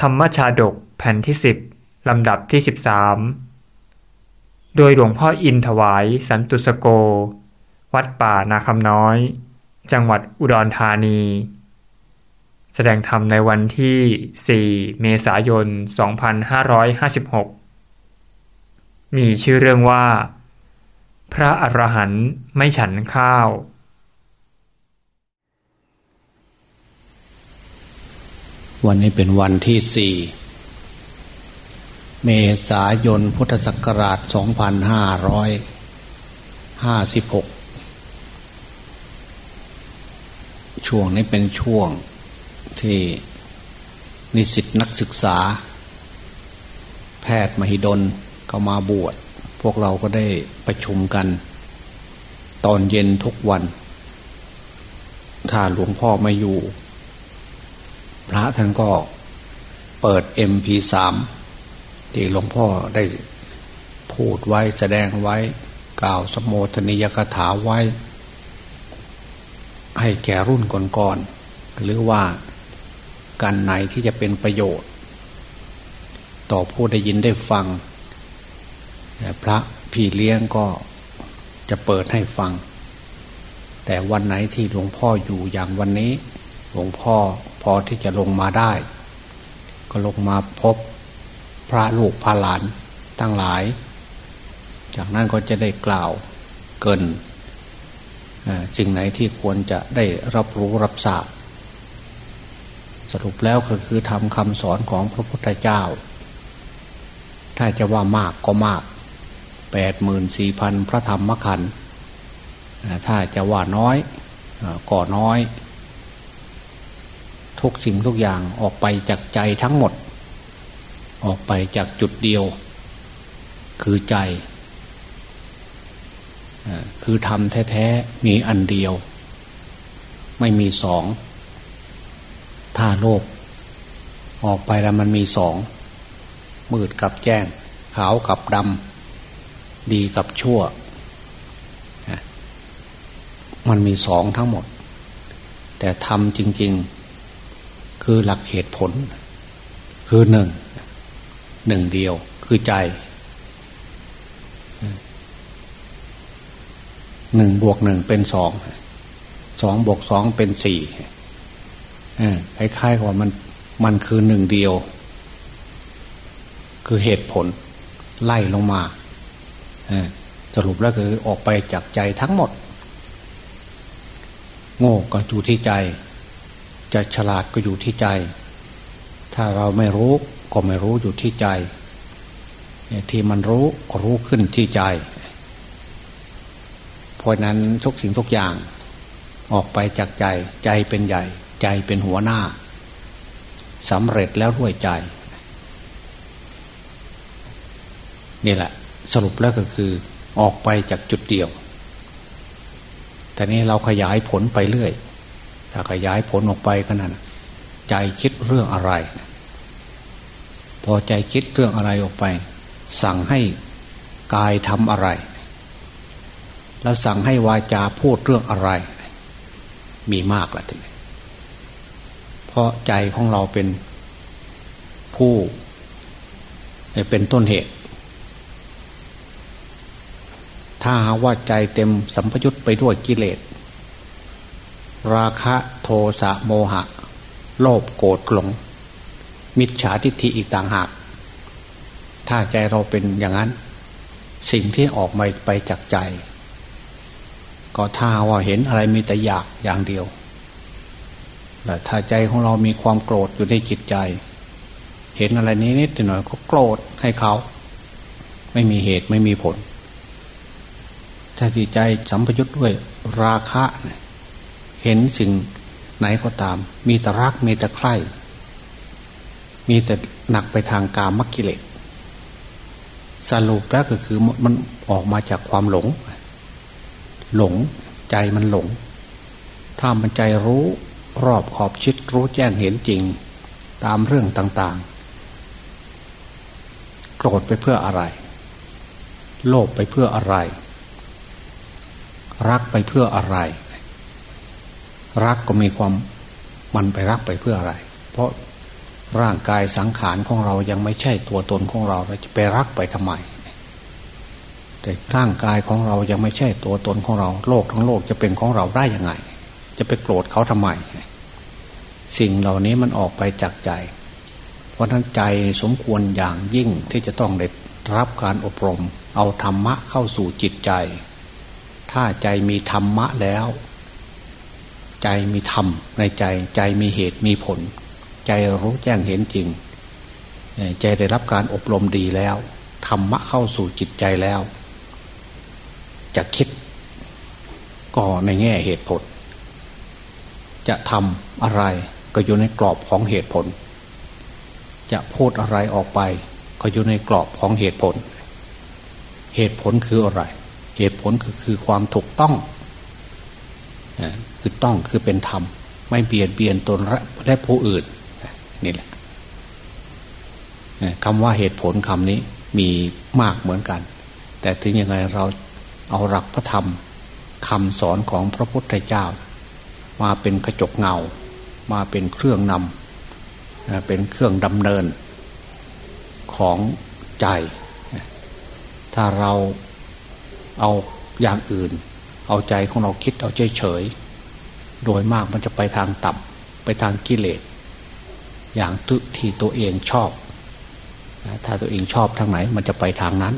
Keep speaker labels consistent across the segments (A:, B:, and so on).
A: ธรรมชาดกแผ่นที่สิบลำดับที่ 13 โดยหลวงพ่ออินถวายสันตุสโก วัดป่านาคำน้อย จังหวัดอุดรธานี แสดงธรรมในวันที่ 4 เมษายน 2556 มีชื่อเรื่องว่า พระอรหันต์ไม่ฉันข้าว
B: วันนี้เป็นวันที่สี่เมษายนพุทธศักราช 2556 ช่วงนี้เป็นช่วงที่นิสิตนักศึกษา แพทย์มหิดลก็มาบวช พวกเราก็ได้ประชุมกัน ตอนเย็นทุกวัน ถ้าหลวงพ่อไม่อยู่ พระท่านก็เปิด MP3 ที่หลวงพ่อได้พูดไว้แสดงไว้ กล่าวสมโภชนิยกถาไว้ ให้แก่รุ่นก่อนๆหรือว่าการไหนที่จะเป็นประโยชน์ ต่อผู้ได้ยินได้ฟังพระพี่เลี้ยงก็จะเปิดให้ฟัง แต่วันไหนที่หลวงพ่ออยู่อย่างวันนี้ หลวงพ่อ พอที่จะลงมาได้ ก็ลงมาพบพระลูกพระหลานตั้งหลาย จากนั้นก็จะได้กล่าวเกินสิ่งไหนที่ควรจะได้รับรู้รับทราบสรุปแล้วก็คือทำคำสอนของพระพุทธเจ้า ถ้าจะว่ามากก็มากแปดหมื่นสี่พันพระธรรมขันธ์ถ้าจะว่าน้อยก็น้อย ทุกสิ่งทุกอย่างออกไปจากใจทั้งหมด ออกไปจากจุดเดียว คือใจ คือทำแท้ๆ มีอันเดียว ไม่มีสองถ้าโลก ออกไปแล้วมันมีสอง มืดกับแจ้ง ขาวกับดำดีกับชั่ว มันมีสองทั้งหมด แต่ทำจริง ๆ คือหลักเหตุผล คือหนึ่งหนึ่งเดียวคือใจหนึ่งบวกหนึ่งเป็นสองสองบวกสองเป็นสี่คล้ายๆกับมันมันคือหนึ่งเดียว คือเหตุผล ไล่ลงมาสรุปแล้วคือออกไปจากใจทั้งหมด โง่ก็อยู่ที่ใจ จะฉลาดก็อยู่ที่ใจ ถ้าเราไม่รู้ก็ไม่รู้อยู่ที่ใจ ที่มันรู้ก็รู้ขึ้นที่ใจ เพราะนั้นทุกสิ่งทุกอย่างออกไปจากใจ ใจเป็นใหญ่ ใจเป็นหัวหน้าสำเร็จแล้วด้วยใจ นี่แหละ สรุปแล้วก็คือออกไปจากจุดเดียว แต่นี้เราขยายผลไปเรื่อย ถ้าขยายผลออกไปก็นั่นใจคิดเรื่องอะไร พอใจคิดเรื่องอะไรออกไป สั่งให้กายทำอะไร แล้วสั่งให้วาจาพูดเรื่องอะไร มีมากละทีนี้เพราะใจของเราเป็นผู้เป็นต้นเหตุ ถ้าหาว่าใจเต็มสัมพยุตไปด้วยกิเลส ราคะโทสะโมหะ โลภโกรธหลง มิจฉาทิฏฐิอีกต่างหาก ถ้าใจเราเป็นอย่างนั้น สิ่งที่ออกมาไปจากใจ ก็ถ้าว่าเห็นอะไรมีแต่อยากอย่างเดียวแต่ถ้าใจของเรามีความโกรธอยู่ในจิตใจ เห็นอะไรนี้นิดหน่อยก็โกรธให้เขา ไม่มีเหตุไม่มีผลถ้าจิตใจสัมพยุตด้วยราคะเห็นสิ่งไหนก็ตาม มีแต่รักมีแต่ใคร่ มีแต่หนักไปทางกามกิเลสสรุปแล้วก็คือมันออกมาจากความหลง หลงใจมันหลง ถ้ามันใจรู้รอบขอบชิดรู้แจ้งเห็นจริง ตามเรื่องต่างๆ โกรธไปเพื่ออะไร โลภไปเพื่ออะไร รักไปเพื่ออะไร รักก็มีความมันไปรักไปเพื่ออะไร เพราะร่างกายสังขารของเรายังไม่ใช่ตัวตนของเราเราจะไปรักไปทำไม แต่ร่างกายของเรายังไม่ใช่ตัวตนของเรา โลกทั้งโลกจะเป็นของเราได้ยังไง จะไปโกรธเขาทำไม สิ่งเหล่านี้มันออกไปจากใจ เพราะนั้นใจสมควรอย่างยิ่งที่จะต้องได้รับการอบรม เอาธรรมะเข้าสู่จิตใจ ถ้าใจมีธรรมะแล้ว ใจมีธรรมในใจใจมีเหตุมีผล ใจรู้แจ้งเห็นจริง ใจได้รับการอบรมดีแล้วธรรมะเข้าสู่จิตใจแล้ว จะคิดก็ในแง่เหตุผล จะทำอะไรก็อยู่ในกรอบของเหตุผล จะพูดอะไรออกไป ก็อยู่ในกรอบของเหตุผล เหตุผลคืออะไร เหตุผลคือคือความถูกต้อง คือต้องคือเป็นธรรม ไม่เบียดเบียนตนและผู้อื่นนี่แหละคำว่าเหตุผลคำนี้มีมากเหมือนกัน แต่ถึงยังไงเราเอาหลักพระธรรมคำสอนของพระพุทธเจ้า มาเป็นกระจกเงา มาเป็นเครื่องนำเป็นเครื่องดำเนินของใจ ถ้าเราเอาอย่างอื่น เอาใจของเราคิดเอาเฉยเฉย โดยมากมันจะไปทางต่ำไปทางกิเลส อย่างที่ตัวเองชอบ ถ้าตัวเองชอบทางไหน มันจะไปทางนั้น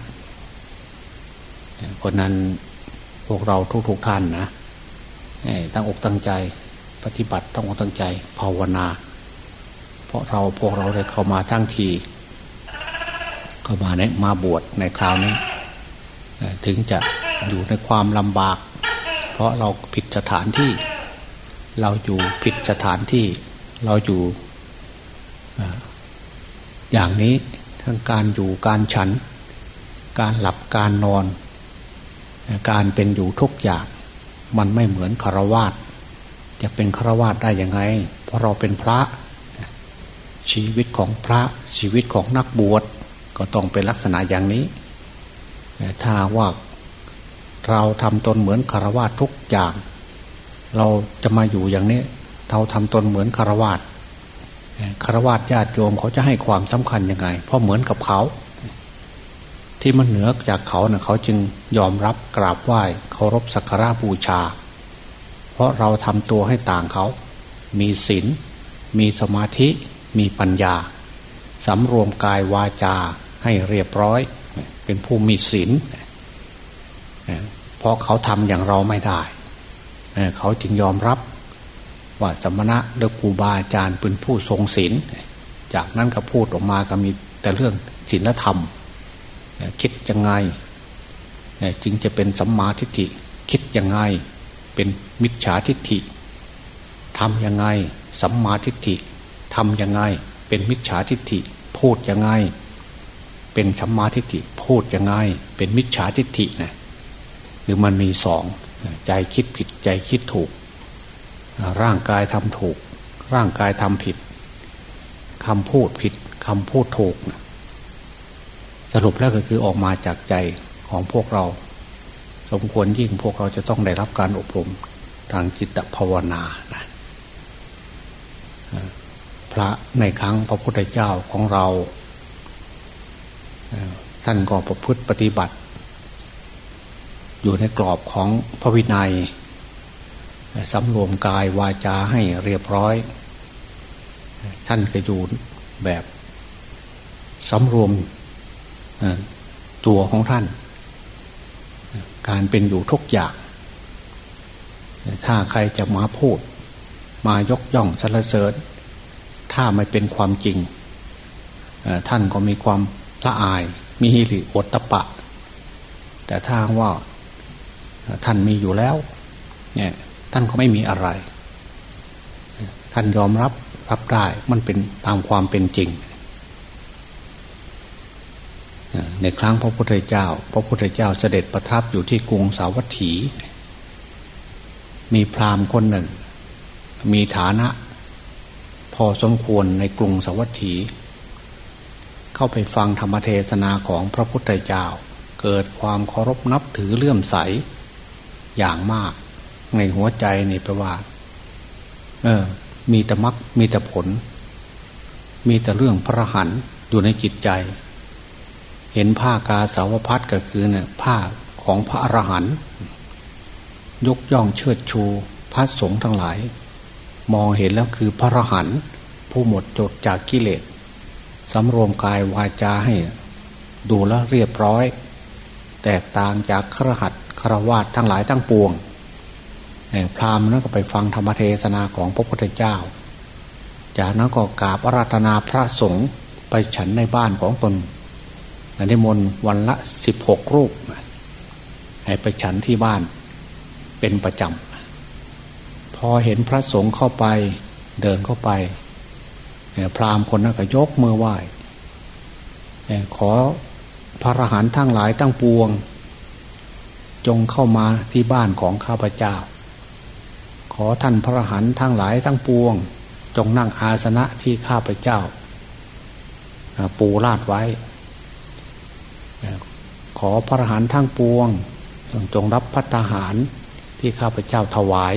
B: เพราะนั้นพวกเราทุกๆทท่านนะตั้งอกตั้งใจปฏิบัติต้องอกตั้งใจภาวนา เพราะเราพวกเราได้เข้ามาทั้งทีเข้ามาในมาบวชในคราวนี้ถึงจะอยู่ในความลำบาก เพราะเราผิดสถานที่ เราอยู่ผิดสถานที่เราอยู่อย่างนี้ทั้งการอยู่การฉัน การหลับการนอน การเป็นอยู่ทุกอย่าง มันไม่เหมือนคารวาสจะเป็นคารวาสได้ยังไง เพราะเราเป็นพระ ชีวิตของพระชีวิตของนักบวชก็ต้องเป็นลักษณะอย่างนี้ ถ้าว่าเราทำตนเหมือนคารวาสทุกอย่าง เราจะมาอยู่อย่างนี้เราทำตนเหมือนคารวาสคารวาสญาติโยมเขาจะให้ความสำคัญยังไง เพราะเหมือนกับเขา ที่มันเหนือจากเขาเนะ่ยเขาจึงยอมรับกราบไหว้เคารพสักการะบูชา เพราะเราทำตัวให้ต่างเขา มีศีลมีสมาธิมีปัญญาสำรวมกายวาจาให้เรียบร้อย เป็นผู้มีศีลเพราะเขาทำอย่างเราไม่ได้ เขาจึงยอมรับว่าสมณะเดกูบาอาจารย์เป็นผู้ทรงศีลจากนั้นก็พูดออกมาก็มีแต่เรื่องศีลธรรม คิดยังไงจึงจะเป็นสัมมาทิฏฐิคิดยังไงเป็นมิจฉาทิฏฐิทำยังไงสัมมาทิฏฐิทำยังไงเป็นมิจฉาทิฏฐิ พูดยังไง เป็นสัมมาทิฏฐิ พูดยังไง เป็นมิจฉาทิฏฐินะหรือมันมีสอง ใจคิดผิดใจคิดถูก ร่างกายทำถูก ร่างกายทำผิดคำพูดผิดคำพูดถูก สรุปแล้วก็คือออกมาจากใจของพวกเรา สมควรยิ่งพวกเราจะต้องได้รับการอบรมทางจิตภาวนานะพระในครั้งพระพุทธเจ้าของเรา ท่านก็ประพฤติปฏิบัติ อยู่ในกรอบของพระวินัยสำรวมกายวาจาให้เรียบร้อย ท่านก็อยู่แบบสำรวมตัวของท่าน การเป็นอยู่ทุกอย่าง ถ้าใครจะมาพูด มายกย่องสรรเสริญ ถ้าไม่เป็นความจริง ท่านก็มีความละอาย มีหิริโอตตะปะ แต่ถ้าว่า ท่านมีอยู่แล้วเนี่ยท่านก็ไม่มีอะไร ท่านยอมรับรับได้มันเป็นตามความเป็นจริง ในครั้งพระพุทธเจ้า พระพุทธเจ้าเสด็จประทับอยู่ที่กรุงสาวัตถี มีพราหมณ์คนหนึ่ง มีฐานะ พอสมควรในกรุงสาวัตถี เข้าไปฟังธรรมเทศนาของพระพุทธเจ้า เกิดความเคารพนับถือเลื่อมใส อย่างมาก ในหัวใจนี่แปลว่า เออ มีแต่มักมีแต่ผล มีแต่เรื่องพระหันอยู่ในจิตใจ เห็นผ้ากาสาวพัดก็คือเนี่ยผ้าของพระอรหันต์ยกย่องเชิดชู พระสงฆ์ทั้งหลาย มองเห็นแล้วคือพระอรหันต์ผู้หมดจดจากกิเลสสำรวมกายวาจาให้ ดูแลเรียบร้อย แตกต่างจากครหัส ครวาดทั้งหลายทั้งปวงพราหมณ์นั้นก็ไปฟังธรรมเทศนาของพระพุทธเจ้า จากนั้นก็กราบอาราธนาพระสงฆ์ไปฉันในบ้านของตนในมนวันละสิบหกรูป ให้ไปฉันที่บ้านเป็นประจำ พอเห็นพระสงฆ์เข้าไปเดินเข้าไปพราหมณ์คนนั้นก็ยกมือไหว้ขอพระอรหันต์ทั้งหลายทั้งปวง จงเข้ามาที่บ้านของข้าพเจ้า ขอท่านพระรหันต์ทั้งหลายทั้งปวง จงนั่งอาสนะที่ข้าพเจ้า ปูลาดไว้ ขอพระรหันต์ทั้งปวง จงรับพัฒหารที่ข้าพเจ้าถวาย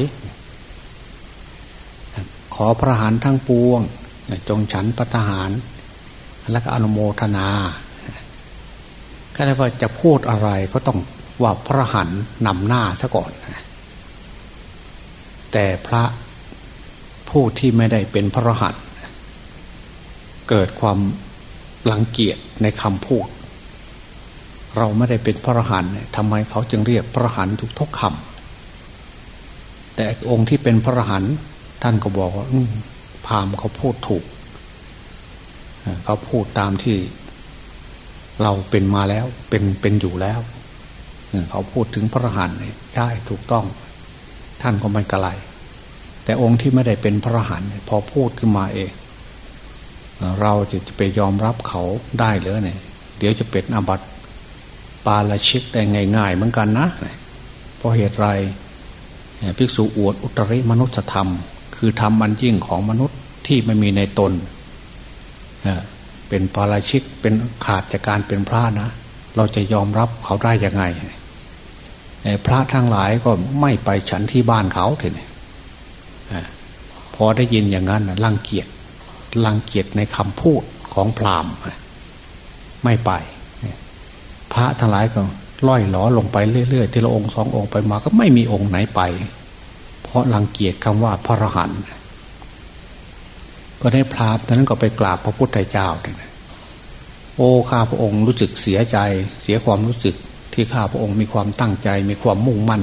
B: ขอพระรหันต์ทั้งปวง จงฉันปัตหาร แล้วก็อนุโมทนาก็ได้ว่าจะพูดอะไรก็ต้อง ว่าพระหันนำหน้าซะก่อน แต่พระผู้ที่ไม่ได้เป็นพระหันเกิดความลังเกียจในคำพูด เราไม่ได้เป็นพระหันทำไมเขาจึงเรียกพระหันทุกทุกคำแต่องค์ที่เป็นพระหันท่านก็บอกว่าพามเขาพูดถูก เขาพูดตามที่เราเป็นมาแล้วเป็นเป็นอยู่แล้ว เขาพูดถึงพระหันใช่ถูกต้อง ท่านก็ไม่กระไรแต่องค์ที่ไม่ได้เป็นพระหันพอพูดขึ้นมาเองเราจะไปยอมรับเขาได้หรือเนี่ย เดี๋ยวจะเป็นอาบัติปาละชิกได้ง่าย ๆ เหมือนกันนะเพราะเหตุไรภิกษุอวดอุตริมนุษยธรรม คือทำมันยิ่งของมนุษย์ที่ไม่มีในตนเป็นปาราชิกเป็นขาดจากการเป็นพระนะ เราจะยอมรับเขาได้ยังไง พระทั้งหลายก็ไม่ไปฉันที่บ้านเขาเถอะพอได้ยินอย่างนั้นรังเกียจรังเกียจในคำพูดของพราหมณ์ไม่ไป พระทั้งหลายก็ล่อยหลอลงไปเรื่อยๆทีละองค์สององค์ไปมาก็ไม่มีองค์ไหนไป เพราะรังเกียจคำว่าพระรหันต์ก็ได้พราบตอนนั้นก็ไปกราบพระพุทธเจ้าเลยโอ้ข้าพระองค์รู้สึกเสียใจ เสียความรู้สึก ที่ข้าพระองค์มีความตั้งใจ มีความมุ่งมั่น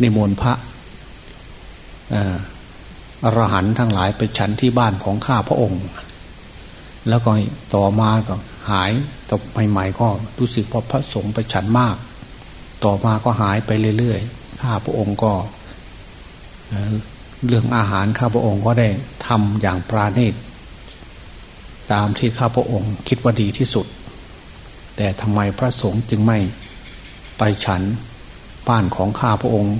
B: ในมนพระอรหันต์ทั้งหลายไปฉันที่บ้านของข้าพระองค์ แล้วก็ต่อมาก็หายต่อใหม่ ๆ ก็รู้สึกพอพระสงฆ์ไปฉันมาก ต่อมาก็หายไปเรื่อยๆข้าพระองค์ก็เรื่องอาหารข้าพระองค์ก็ได้ทำอย่างปราณีตตามที่ข้าพระองค์คิดว่าดีที่สุด แต่ทำไมพระสงฆ์จึงไม่ไปฉันบ้านของข้าพระองค์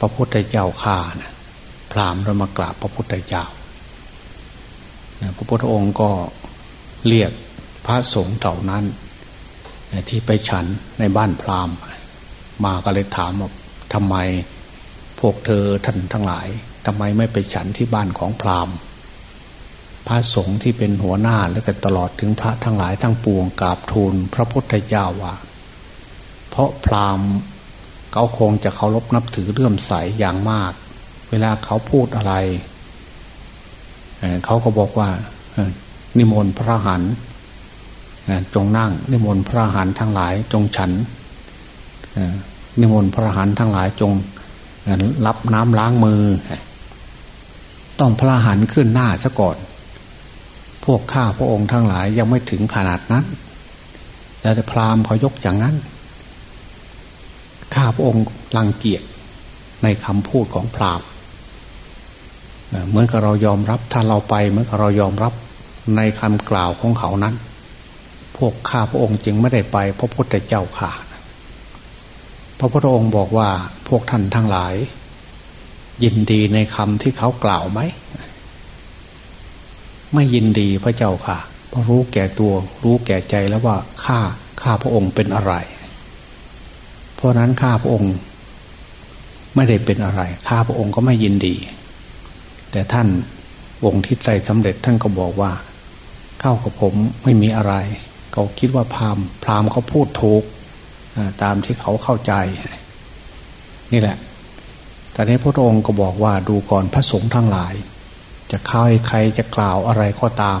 B: พระพุทธเจ้าข้านะพรามเรามากราบพระพุทธเจ้าพระพุทธองค์ก็เรียกพระสงฆ์เหล่านั้น ที่ไปฉันในบ้านพรามมาก็เลยถามว่าทำไมพวกเธอท่านทั้งหลายทำไมไม่ไปฉันที่บ้านของพราหมณ์ พระสงฆ์ที่เป็นหัวหน้าและก็ตลอดถึงพระทั้งหลายทั้งปวงกราบทูลพระพุทธเจ้าว่า เพราะพราหมณ์เขาคงจะเคารพนับถือเลื่อมใสอย่างมาก เวลาเขาพูดอะไร เขาก็บอกว่า นิมนต์พระหันจงนั่ง นิมนต์พระหันทั้งหลายจงฉันนิมนต์พระหันทั้งหลายจงรับน้ำล้างมือ ต้องพระหันขึ้นหน้าซะก่อน พวกข้าพระองค์ทั้งหลายยังไม่ถึงขนาดนั้นแต่พราหมณ์พอยกอย่างนั้น ข้าพระองค์รังเกียจในคำพูดของพราหมณ์เหมือนกับเรายอมรับถ้าเราไปเหมือนกับเรายอมรับในคำกล่าวของเขานั้น พวกข้าพระองค์จึงไม่ได้ไปพระพุทธเจ้าข่าพระพุทธองค์บอกว่าพวกท่านทั้งหลาย ยินดีในคำที่เขากล่าวไหม ไม่ยินดีพระเจ้าค่ะ เพราะรู้แก่ตัว รู้แก่ใจแล้วว่าข้าข้าพระองค์เป็นอะไร เพราะนั้นข้าพระองค์ไม่ได้เป็นอะไร ข้าพระองค์ก็ไม่ยินดี แต่ท่านองค์ที่ได้สำเร็จท่านก็บอกว่า เข้ากับผมไม่มีอะไร เขาคิดว่าพราหมณ์พราหมณ์เขาพูดถูกตามที่เขาเข้าใจ นี่แหละแต่นี้พระองค์ก็บอกว่าดูก่อนพระสงฆ์ทั้งหลาย จะใครใครจะกล่าวอะไรก็ตาม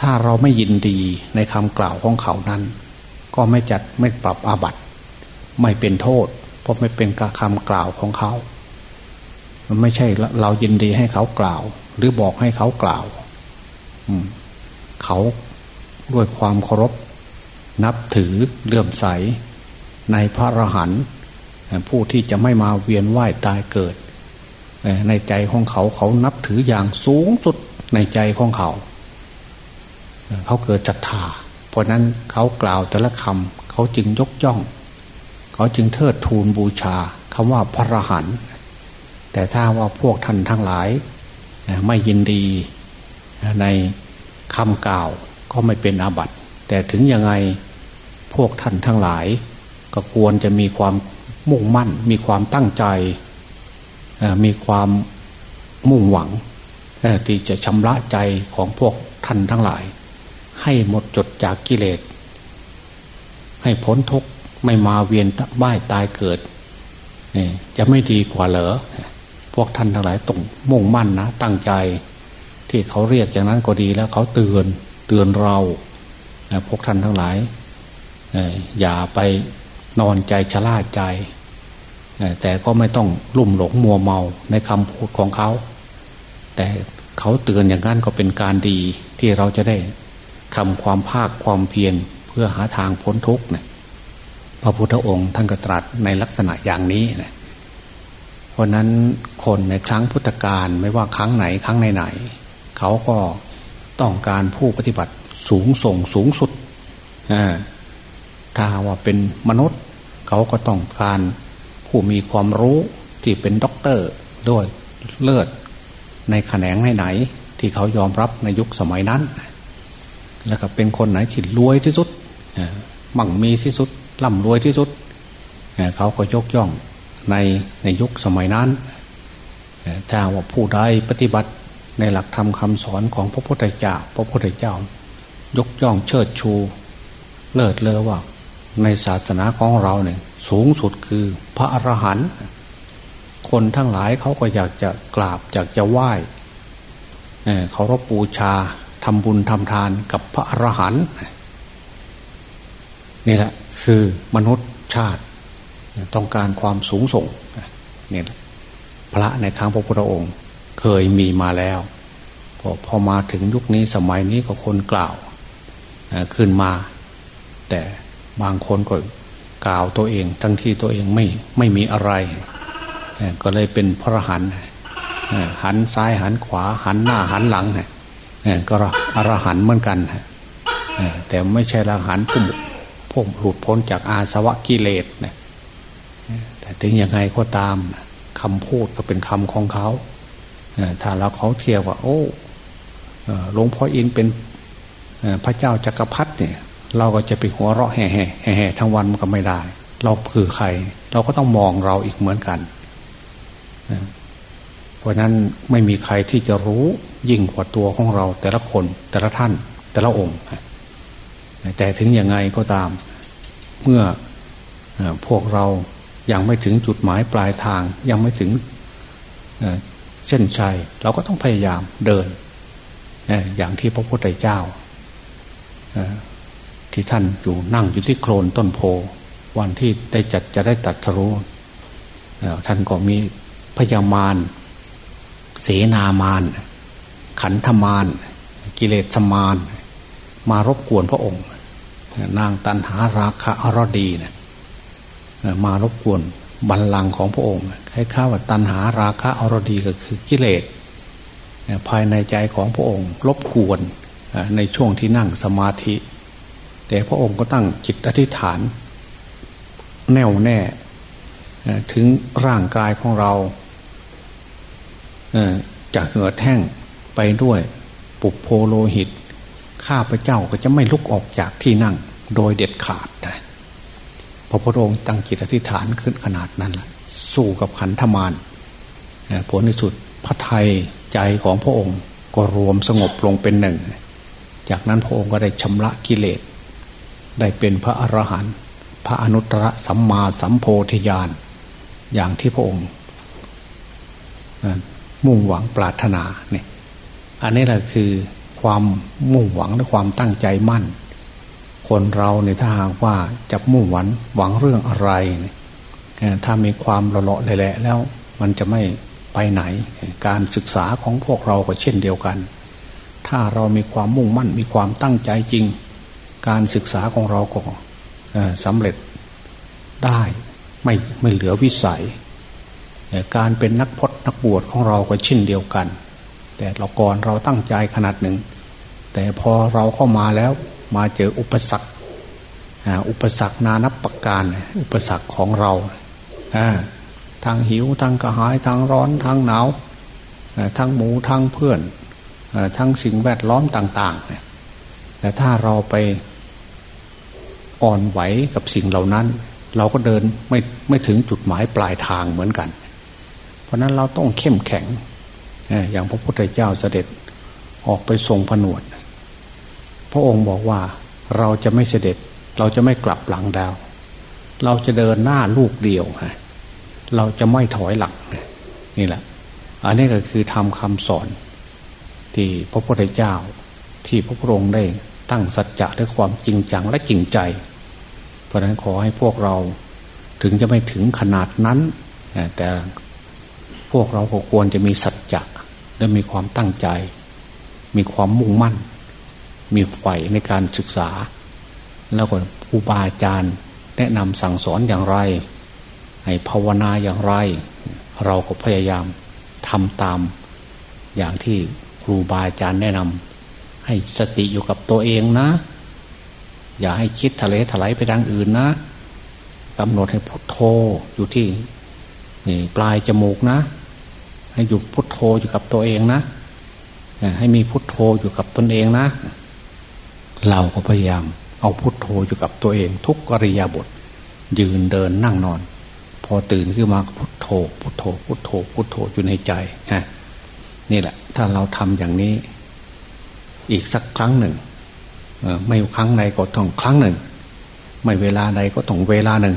B: ถ้าเราไม่ยินดีในคำกล่าวของเขานั้น ก็ไม่จัดไม่ปรับอาบัติไม่เป็นโทษ เพราะไม่เป็นคำกล่าวของเขา มันไม่ใช่เรายินดีให้เขากล่าว หรือบอกให้เขากล่าวเขาด้วยความเคารพ นับถือเลื่อมใส ในพระอรหันต์ผู้ที่จะไม่มาเวียนว่ายตายเกิด ในใจของเขาเขานับถืออย่างสูงสุดในใจของเขา เขาเกิดศรัทธา เพราะนั้นเขากล่าวแต่ละคำเขาจึงยกย่อง เขาจึงเทิดทูนบูชาคำว่าพระหันแต่ถ้าว่าพวกท่านทั้งหลาย ไม่ยินดีในคำกล่าวก็ไม่เป็นอาบัติ แต่ถึงยังไงพวกท่านทั้งหลาย ก็ควรจะมีความมุ่งมั่น มีความตั้งใจ มีความมุ่งหวังที่จะชำระใจของพวกท่านทั้งหลาย ให้หมดจดจากกิเลส ให้พ้นทุกข์ไม่มาเวียนบ้ายตายเกิดจะไม่ดีกว่าเหรอพวกท่านทั้งหลายต้องมุ่งมั่นนะ ตั้งใจ ที่เขาเรียกอย่างนั้นก็ดีแล้วเขาเตือนเตือนเราพวกท่านทั้งหลายอย่าไปนอนใจชะล่าใจ แต่ก็ไม่ต้องลุ่มหลงมัวเมาในคำพูดของเขา แต่เขาเตือนอย่างนั้นก็เป็นการดีที่เราจะได้ทำความภาคความเพียรเพื่อหาทางพ้นทุกข์นะพระพุทธองค์ท่านก็ตรัสในลักษณะอย่างนี้นะเพราะนั้นคนในครั้งพุทธกาลไม่ว่าครั้งไหนครั้งไหนๆเขาก็ต้องการผู้ปฏิบัติสูงส่งสูงสุดถ้าว่าเป็นมนุษย์ เขาก็ต้องการ ผู้มีความรู้ที่เป็นด็อกเตอร์ด้วยเลิศในแขนงไหนๆที่เขายอมรับในยุคสมัยนั้น แล้วก็เป็นคนไหนที่รวยที่สุดมั่งมีที่สุดร่ำรวยที่สุด เขาก็ยกย่องในในยุคสมัยนั้นถ้าว่าผู้ใดปฏิบัติในหลักธรรมคำสอนของพระพุทธเจ้า พระพุทธเจ้า ยกย่องเชิดชู เลิศเลอว่า ในศาสนาของเราเนี่ย สูงสุดคือพระอรหันต์คนทั้งหลายเขาก็อยากจะกราบอยากจะไหว้เขารบบูชาทำบุญทำทานกับพระอรหันต์นี่แหละคือมนุษย์ชาติ ต้องการความสูงส่งนี่แหละพระในครั้งพระพุทธองค์เคยมีมาแล้วพอพอมาถึงยุคนี้สมัยนี้ก็คนกล่าวขึ้นมา แต่บางคนก็ กล่าวตัวเอง ทั้งที่ตัวเองไม่ไม่มีอะไร ก็เลยเป็นพระหันหันซ้ายหันขวาหันหน้าหันหลังก็อรหันเหมือนกันแต่ไม่ใช่อรหันผู้ผู้หลุดพ้นจากอาสวะกิเลสแต่ถึงยังไงก็ตามคำพูดก็เป็นคำของเขาถ้าเราเขาเทียบว่า โอ้หลวงพ่ออินเป็นพระเจ้าจักรพรรดิเนี่ย เราก็จะไปหัวเราะแห่แห่แห่ทั้งวันมันก็ไม่ได้ เราคือใคร เราก็ต้องมองเราอีกเหมือนกันเพราะนั้นไม่มีใครที่จะรู้ยิ่งกว่าตัวของเรา แต่ละคนแต่ละท่าน แต่ละองค์ แต่ถึงยังไงก็ตาม เมื่อพวกเรายังไม่ถึงจุดหมายปลายทาง ยังไม่ถึงเส้นชัย เราก็ต้องพยายามเดิน อย่างที่พระพุทธเจ้า ที่ท่านอยู่นั่งอยู่ที่โคลนต้นโพ วันที่ได้จัดจะได้ตัดสรู้ท่านก็มีพญามารเสนามารขันธมารกิเลสมารมารบกวนพระองค์ นางตันหาราคะอรดีเนะมารบกวนบัลลังก์ของพระองค์ให้ข้าว่าตันหาราคะอรดีก็คือกิเลสภายในใจของพระองค์ รบกวนในช่วงที่นั่งสมาธิ แต่พระองค์ก็ตั้งจิตอธิษฐาน แน่วแน่ถึงร่างกายของเราจะเหือแห้งไปด้วยปุโพโลหิต ข้าพระเจ้าก็จะไม่ลุกออกจากที่นั่งโดยเด็ดขาดนะพระพุทธองค์ตั้งจิตอธิษฐานขึ้นขนาดนั้นละสู้กับขันธมารผลในสุดพระไทยใจของพระองค์ก็รวมสงบลงเป็นหนึ่ง จากนั้นพระองค์ก็ได้ชำระกิเลส ได้เป็นพระอรหันต์พระอนุตตรสัมมาสัมโพธิญาณอย่างที่พระองค์มุ่งหวังปรารถนาเนี่ยอันนี้แหละคือความมุ่งหวังและความตั้งใจมั่น คนเราเนี่ยถ้าหากว่าจะมุ่งหวังหวังเรื่องอะไร ถ้ามีความละเลาะแหละแล้ว มันจะไม่ไปไหน การศึกษาของพวกเราก็เช่นเดียวกัน ถ้าเรามีความมุ่งมั่นมีความตั้งใจจริง การศึกษาของเราก็สำเร็จได้ไม่ไม่เหลือวิสัย การเป็นนักพจนักบวชของเราก็เช่นเดียวกัน แต่เราก่อนเราตั้งใจขนาดหนึ่ง แต่พอเราเข้ามาแล้วมาเจออุปสรรคอุปสรรคนานับประการ อุปสรรคของเราทางหิวทางกระหายทางร้อนทางหนาวทางหมูทางเพื่อนทางสิ่งแวดล้อมต่าง ๆ แต่ถ้าเราไป อ่อนไหวกับสิ่งเหล่านั้น เราก็เดินไม่ไม่ถึงจุดหมายปลายทางเหมือนกัน เพราะนั้นเราต้องเข้มแข็งอย่างพระพุทธเจ้าเสด็จออกไปทรงผนวด พระองค์บอกว่าเราจะไม่เสด็จ เราจะไม่กลับหลังดาว เราจะเดินหน้าลูกเดียวเราจะไม่ถอยหลังนี่แหละ อันนี้ก็คือทำคำสอน ที่พระพุทธเจ้าที่พระพุทธองค์ได้ ตั้งสัจจะด้วยความจริงจังและจริงใจ เพราะนั้นขอให้พวกเราถึงจะไม่ถึงขนาดนั้น แต่พวกเราก็ควรจะมีสัจจะและมีความตั้งใจ มีความมุ่งมั่น มีไฟในการศึกษา แล้วก็ครูบาอาจารย์แนะนำสั่งสอนอย่างไร ให้ภาวนาอย่างไร เราก็พยายามทำตามอย่างที่ครูบาอาจารย์แนะนำ ให้สติอยู่กับตัวเองนะ อย่าให้คิดทะเลถลายไปทางอื่นนะกำหนดให้พุทโธอยู่ที่นี่ปลายจมูกนะ ให้อยู่พุทโธอยู่กับตัวเองนะให้มีพุทโธอยู่กับตนเองนะ เราก็พยายาม เอาพุทโธอยู่กับตัวเอง ทุกกริยาบท ยืนเดินนั่งนอน พอตื่นขึ้นมาพุทโธ พุทโธ พุทโธ พุทโธอยู่ในใจฮะนี่แหละ ถ้าเราทำอย่างนี้ อีกสักครั้งหนึ่งไม่ครั้งใดก็ต้องครั้งหนึ่ง ไม่เวลาใดก็ต้องเวลาหนึ่ง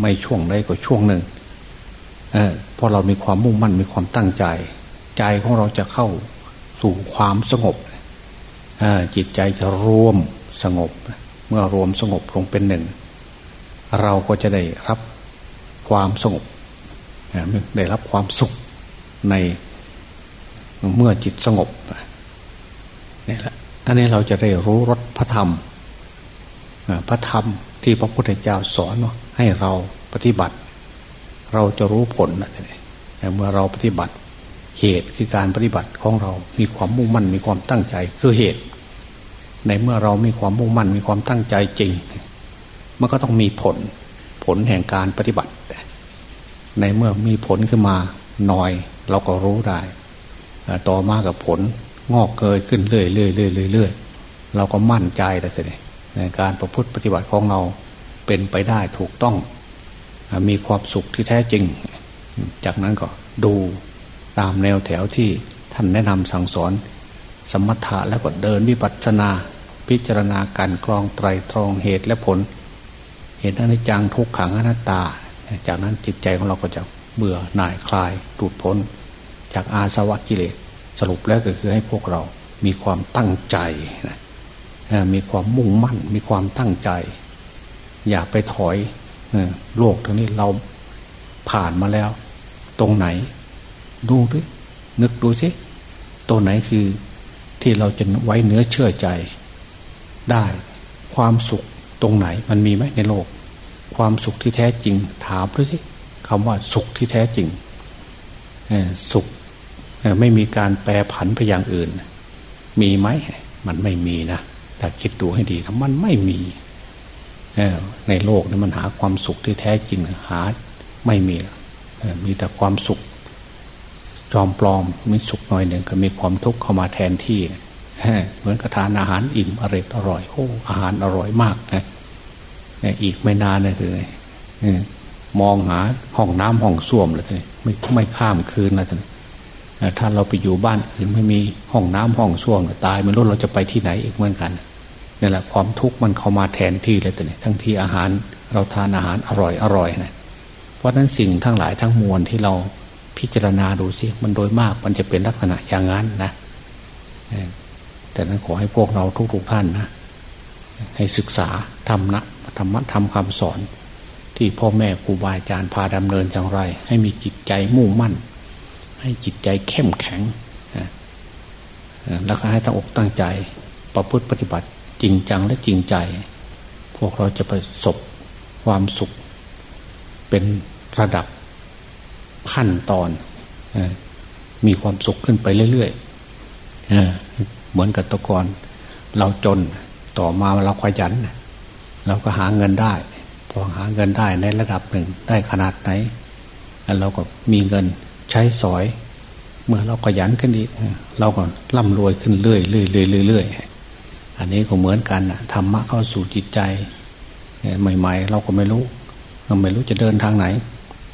B: ไม่ช่วงใดก็ช่วงหนึ่งเพราะเรามีความมุ่งมั่นมีความตั้งใจ ใจของเราจะเข้าสู่ความสงบจิตใจจะรวมสงบ เมื่อรวมสงบลงเป็นหนึ่ง เราก็จะได้รับความสงบได้รับความสุขในเมื่อจิตสงบ นี่แหละอันนี้เราจะได้รู้รสพระธรรมพระธรรมที่พระพุทธเจ้าสอนให้เราปฏิบัติ เราจะรู้ผลนะแต่เมื่อเราปฏิบัติเหตุคือการปฏิบัติของเรา มีความมุ่งมั่น มีความตั้งใจคือเหตุ ในเมื่อเรามีความมุ่งมั่น มีความตั้งใจจริง มันก็ต้องมีผล ผลแห่งการปฏิบัติ ในเมื่อมีผลขึ้นมาหน่อย เราก็รู้ได้ ต่อมากับผล งอกเกยขึ้นเรื่อยเรื่อยเรื่อยเรื่อยเราก็มั่นใจแล้วสิในการประพฤติปฏิบัติของเราเป็นไปได้ถูกต้อง มีความสุขที่แท้จริง จากนั้นก็ดูตามแนวแถวที่ท่านแนะนำสั่งสอน สมถะแล้วก็เดินวิปัสสนา พิจารณาการกรองไตรตรองเหตุและผล เห็นอนิจจังทุกขังอนัตตา จากนั้นจิตใจของเราก็จะเบื่อหน่ายคลายตูดพ้น จากอาสวะกิเลส สรุปแล้วก็คือให้พวกเรามีความตั้งใจนะมีความมุ่งมั่น มีความตั้งใจ อย่าไปถอยโลกทั้งนี้เราผ่านมาแล้ว ตรงไหน ดูดินึกดูสิตัวไหนคือที่เราจะไว้เนื้อเชื่อใจ ได้ความสุขตรงไหนมันมีไหมในโลก ความสุขที่แท้จริง ถามดูสิคำว่าสุขที่แท้จริงสุข ไม่มีการแปรผันไปอย่างอื่น มีไหมมันไม่มีนะแต่คิดดูให้ดีนะมันไม่มีในโลกนี่มันหาความสุขที่แท้จริงหาไม่มีมีแต่ความสุข จอมปลอมมีสุขหน่อยหนึ่งก็มีความทุกข์เข้ามาแทนที่เหมือนกระทานอาหารอิ่มอร่อยอร่อยโอ้อาหารอร่อยมากนะอีกไม่นานเลยคือมองหาห้องน้ำห้องส้วมเลยทีไม่ไม่ข้ามคืนเลยที ถ้าเราไปอยู่บ้านอื่นไม่มีห้องน้ำห้องส้วมตายไม่รู้เราจะไปที่ไหนอีกเหมือนกันนี่แหละความทุกข์มันเข้ามาแทนที่เลยแต่เนี่ยทั้งที่อาหารเราทานอาหารอร่อยอร่อยนะเพราะนั้นสิ่งทั้งหลายทั้งมวลที่เราพิจารณาดูสิมันโดยมากมันจะเป็นลักษณะอย่างนั้นนะแต่นั้นขอให้พวกเราทุกๆท่านนะให้ศึกษาธรรมะธรรมะทำคำสอน ที่พ่อแม่ครูบาอาจารย์พาดำเนินอย่างไร ให้มีจิตใจมุ่งมั่น ให้จิตใจเข้มแข็งแล้วก็ให้ตั้งอกตั้งใจ ประพฤติปฏิบัติจริงจังและจริงใจ พวกเราจะประสบความสุข เป็นระดับขั้นตอน มีความสุขขึ้นไปเรื่อยๆเหมือนกับตะกอนเราจนต่อมาเราขยัน เราก็หาเงินได้ พอหาเงินได้ในระดับหนึ่งได้ขนาดไหน แล้วเราก็มีเงิน ใช้สอย เมื่อเราขยันขึ้นอีกเราก็ร่ำรวยขึ้นเรื่อยเรื่อยเรื่อยเรื่อยอันนี้ก็เหมือนกันธรรมะเข้าสู่จิตใจใหม่ ๆ เราก็ไม่รู้เราไม่รู้จะเดินทางไหน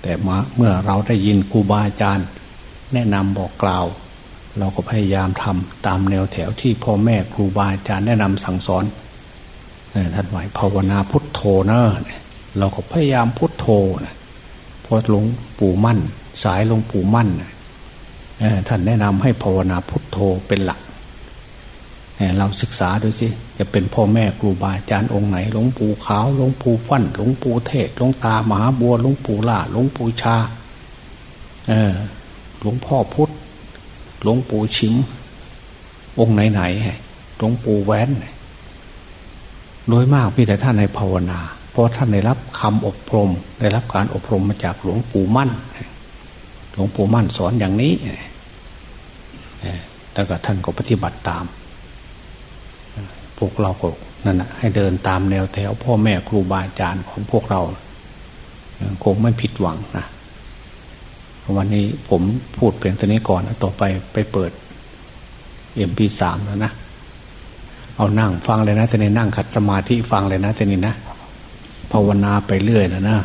B: แต่มาเมื่อเราได้ยินครูบาอาจารย์ แนะนำบอกกล่าว เราก็พยายามทำตามแนวแถวที่พ่อแม่ครูบาอาจารย์แนะนำสั่งสอนท่านไหวภาวนาพุทโธเนอะเราก็พยายามพุทโธนะพอหลวงปู่มั่น สายหลวงปู่มั่นท่านแนะนำให้ภาวนาพุทโธเป็นหลักเราศึกษาดูสิจะเป็นพ่อแม่ครูบาอาจารย์องค์ไหนหลวงปู่ขาวหลวงปู่ฟั่นหลวงปู่เทศหลวงตามหาบัวหลวงปู่ล่าหลวงปู่ชาหลวงพ่อพุทธหลวงปู่ชิม องค์ไหนๆหลวงปู่แว้นโดยมากพี่แต่ท่านในภาวนา เพราะท่านได้รับคำอบรม ได้รับการอบรมมาจากหลวงปู่มั่น หลวงปู่มั่นสอนอย่างนี้แล้วก็ท่านก็ปฏิบัติตาม พวกเราก็นั่นนะให้เดินตามแนวแถวพ่อแม่ครูบาอาจารย์ของพวกเรา คงไม่ผิดหวังนะ วันนี้ผมพูดเพียงตัวนี้ก่อนต่อไปไปเปิดเอ็มพีสามแล้วนะ เอานั่งฟังเลยนะแต่นี่นั่งขัดสมาธิฟังเลยนะแต่นี่นะ ภาวนาไปเรื่อยนะนะ